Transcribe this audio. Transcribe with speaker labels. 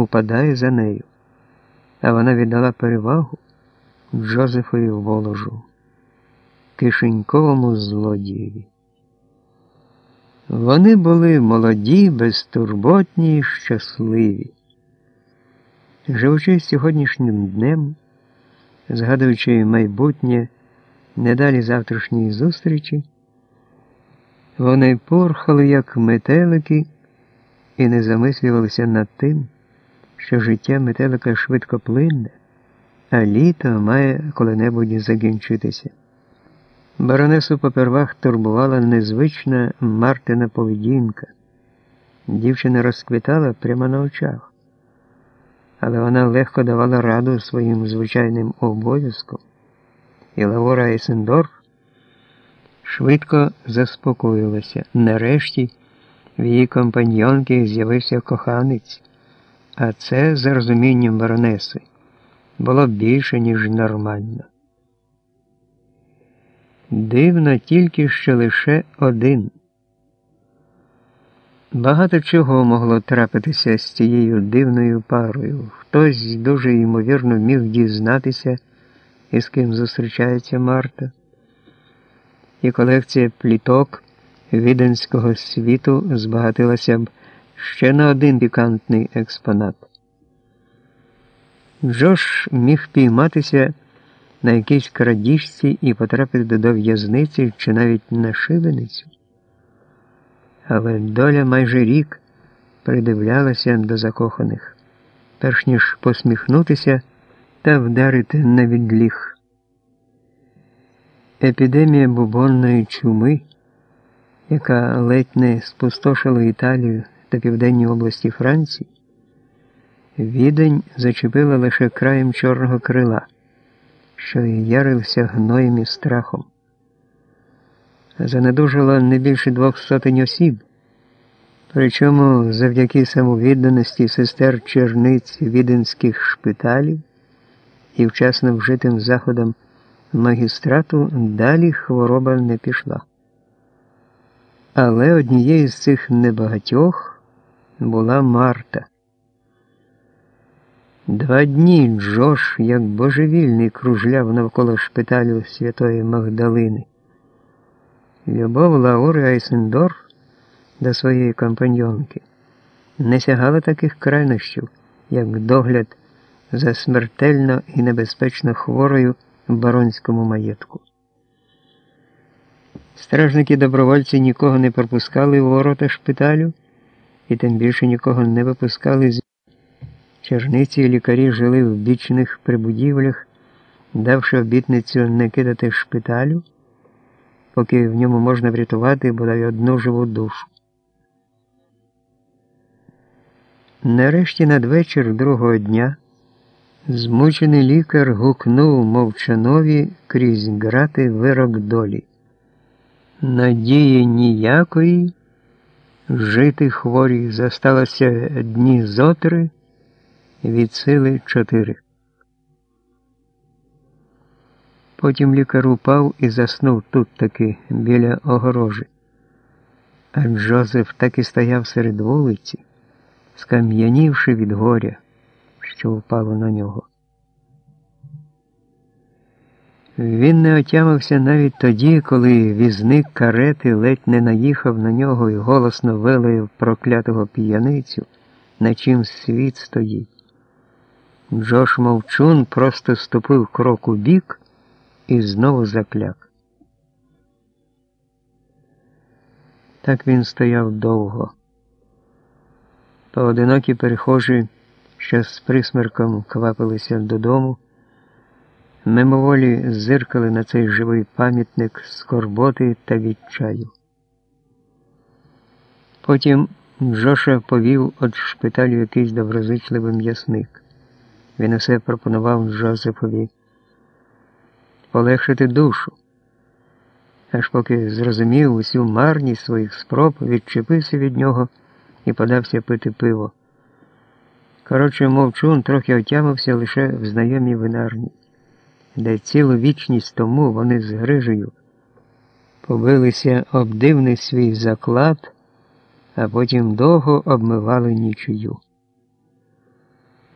Speaker 1: упадає за нею, а вона віддала перевагу Джозефові воложу, кишеньковому злодієві. Вони були молоді, безтурботні і щасливі. Живучи сьогоднішнім днем, згадуючи майбутнє недалі завтрашньої зустрічі, вони порхали, як метелики, і не замислювалися над тим, що життя метелика швидко плинне, а літо має коли-небудь закінчитися. Баронесу попервах турбувала незвична Мартина поведінка. Дівчина розквітала прямо на очах, але вона легко давала раду своїм звичайним обов'язкам, і Лавора Есендорф швидко заспокоїлася. Нарешті в її компаньонки з'явився коханець, а це, за розумінням баронеси, було більше, ніж нормально. Дивно тільки що лише один. Багато чого могло трапитися з цією дивною парою. Хтось дуже ймовірно міг дізнатися, із ким зустрічається Марта, і колекція пліток віденського світу збагатилася б ще на один пікантний експонат. Джош міг пійматися на якійсь крадіжці і потрапити до в'язниці чи навіть на шибеницю. Але доля майже рік придивлялася до закоханих, перш ніж посміхнутися та вдарити на відліг. Епідемія бубонної чуми, яка ледь не спустошила Італію та південні області Франції, відень зачепила лише краєм чорного крила що ярився гноєм і страхом. Занедужило не більше двох сотень осіб, причому завдяки самовідданості сестер черниць віденських шпиталів і вчасно вжитим заходам магістрату далі хвороба не пішла. Але однією з цих небагатьох була Марта. Два дні Джош, як божевільний, кружляв навколо шпиталю Святої Магдалини. Любов Лаури Айсендорф до своєї компаньонки не сягала таких крайнощів, як догляд за смертельно і небезпечно хворою в баронському маєтку. Стражники добровольці нікого не пропускали у ворота шпиталю і тим більше нікого не випускали з. Черниці і лікарі жили в бічних прибудівлях, давши обітницю не кидати шпиталю, поки в ньому можна врятувати бодай одну живу душу. Нарешті надвечір другого дня змучений лікар гукнув мовчанові крізь грати вирок долі. Надії ніякої жити хворі зосталося дні зотри від сили чотири. Потім лікар упав і заснув тут таки біля огорожі. А Джозеф так і стояв серед вулиці, скам'янівши від горя, що впало на нього. Він не отямився навіть тоді, коли візник карети ледь не наїхав на нього і голосно вилаяв проклятого п'яницю, на чим світ стоїть. Джош Мовчун просто ступив крок у бік і знову закляк. Так він стояв довго. Поодинокі перехожі, що з присмерком квапилися додому, мимоволі зиркали на цей живий пам'ятник скорботи та відчаю. Потім Джоша повів від шпиталю якийсь доброзичливий м'ясник. Він усе пропонував Джозефові полегшити душу, аж поки зрозумів усю марність своїх спроб, відчепився від нього і подався пити пиво. Коротше, мовчун трохи отямився лише в знайомій винарні, де цілу вічність тому вони з грижею побилися об дивний свій заклад, а потім довго обмивали нічию.